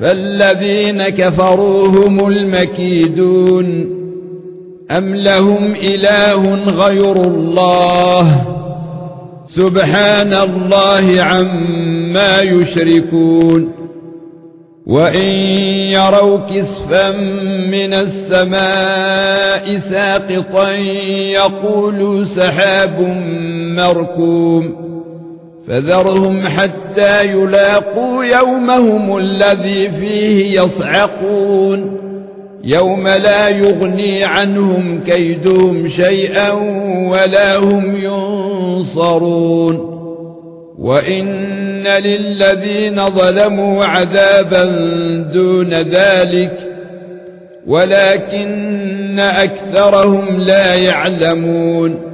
فالذين كفروا هم المكيدون ام لهم اله غير الله سبحان الله عما يشركون وان يروا كسفا من السماء ساقطا يقولوا سحاب مركوم فذرهم حتى يلاقوا يومهم الذي فيه يصعقون. يوم لا يغني عنهم كيدهم شيئا ولا هم ينصرون. وإن للذين ظلموا عذابا دون ذلك ولكن أكثرهم لا يعلمون.